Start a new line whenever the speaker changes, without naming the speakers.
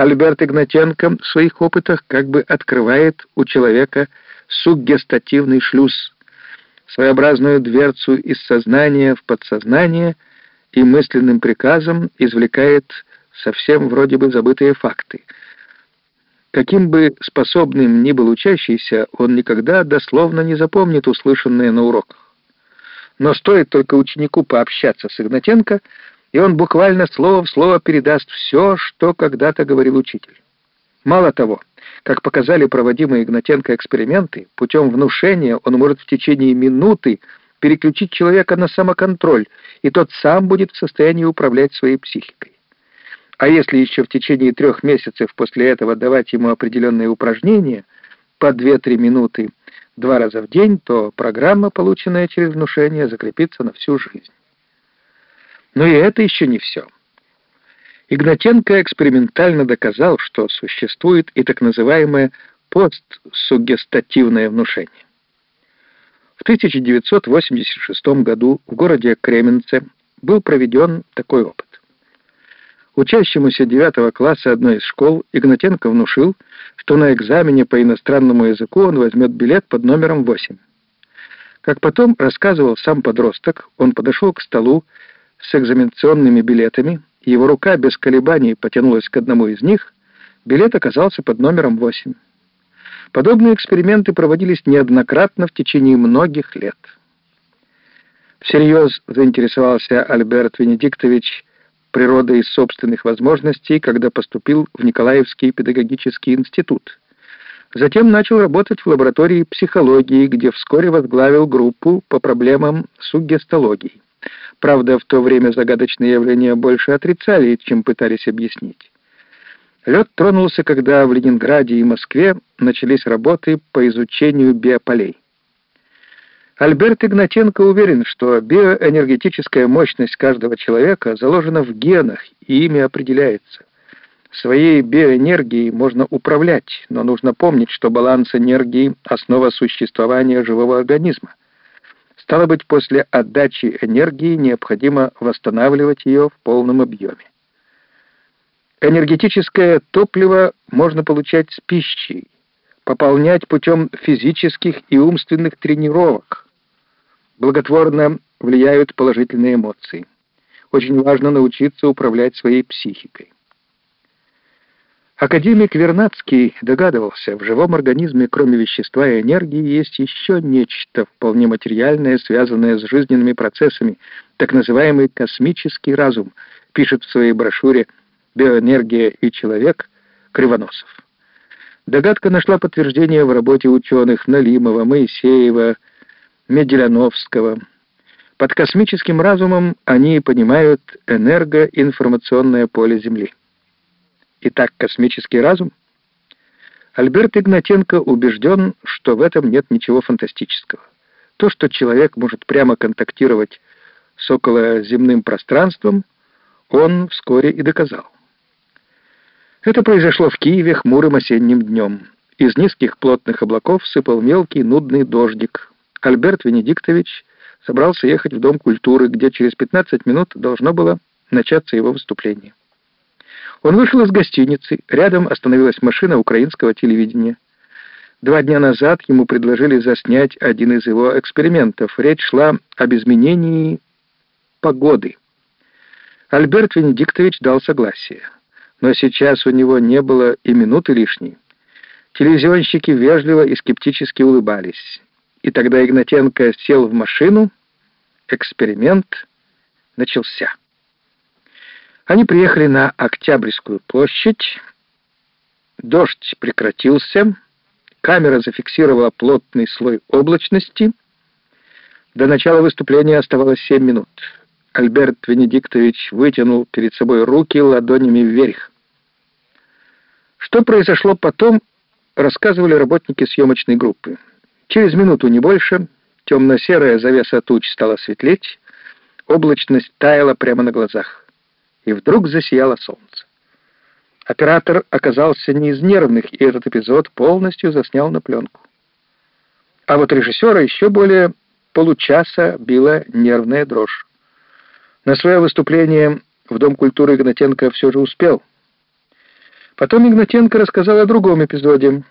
Альберт Игнатенко в своих опытах как бы открывает у человека суггестативный шлюз, своеобразную дверцу из сознания в подсознание и мысленным приказом извлекает совсем вроде бы забытые факты. Каким бы способным ни был учащийся, он никогда дословно не запомнит услышанное на уроках. Но стоит только ученику пообщаться с Игнатенко, и он буквально слово в слово передаст все, что когда-то говорил учитель. Мало того, как показали проводимые Игнатенко эксперименты, путем внушения он может в течение минуты переключить человека на самоконтроль, и тот сам будет в состоянии управлять своей психикой. А если еще в течение трех месяцев после этого давать ему определенные упражнения по 2-3 минуты два раза в день, то программа, полученная через внушение, закрепится на всю жизнь. Но и это еще не все. Игнатенко экспериментально доказал, что существует и так называемое постсуггестативное внушение. В 1986 году в городе Кременце был проведен такой опыт. Учащемуся 9 класса одной из школ Игнатенко внушил, что на экзамене по иностранному языку он возьмет билет под номером 8. Как потом рассказывал сам подросток, он подошел к столу с экзаменационными билетами, его рука без колебаний потянулась к одному из них, билет оказался под номером 8. Подобные эксперименты проводились неоднократно в течение многих лет. Всерьез заинтересовался Альберт Венедиктович природой собственных возможностей, когда поступил в Николаевский педагогический институт. Затем начал работать в лаборатории психологии, где вскоре возглавил группу по проблемам суггестологии. Правда, в то время загадочные явления больше отрицали, чем пытались объяснить. Лед тронулся, когда в Ленинграде и Москве начались работы по изучению биополей. Альберт Игнатенко уверен, что биоэнергетическая мощность каждого человека заложена в генах и ими определяется. Своей биоэнергией можно управлять, но нужно помнить, что баланс энергии — основа существования живого организма. Стало быть, после отдачи энергии необходимо восстанавливать ее в полном объеме. Энергетическое топливо можно получать с пищей, пополнять путем физических и умственных тренировок. Благотворно влияют положительные эмоции. Очень важно научиться управлять своей психикой. Академик Вернадский догадывался, в живом организме, кроме вещества и энергии, есть еще нечто вполне материальное, связанное с жизненными процессами, так называемый космический разум, пишет в своей брошюре «Биоэнергия и человек» Кривоносов. Догадка нашла подтверждение в работе ученых Налимова, Моисеева, Меделяновского. Под космическим разумом они понимают энергоинформационное поле Земли. Итак, космический разум? Альберт Игнатенко убежден, что в этом нет ничего фантастического. То, что человек может прямо контактировать с околоземным пространством, он вскоре и доказал. Это произошло в Киеве хмурым осенним днем. Из низких плотных облаков сыпал мелкий нудный дождик. Альберт Венедиктович собрался ехать в Дом культуры, где через 15 минут должно было начаться его выступление. Он вышел из гостиницы, рядом остановилась машина украинского телевидения. Два дня назад ему предложили заснять один из его экспериментов. Речь шла об изменении погоды. Альберт Венедиктович дал согласие. Но сейчас у него не было и минуты лишней. Телевизионщики вежливо и скептически улыбались. И тогда Игнатенко сел в машину. Эксперимент начался. Они приехали на Октябрьскую площадь. Дождь прекратился. Камера зафиксировала плотный слой облачности. До начала выступления оставалось семь минут. Альберт Венедиктович вытянул перед собой руки ладонями вверх. Что произошло потом, рассказывали работники съемочной группы. Через минуту, не больше, темно-серая завеса туч стала светлеть, облачность таяла прямо на глазах и вдруг засияло солнце. Оператор оказался не из нервных, и этот эпизод полностью заснял на пленку. А вот режиссера еще более получаса била нервная дрожь. На свое выступление в Дом культуры Игнатенко все же успел. Потом Игнатенко рассказал о другом эпизоде.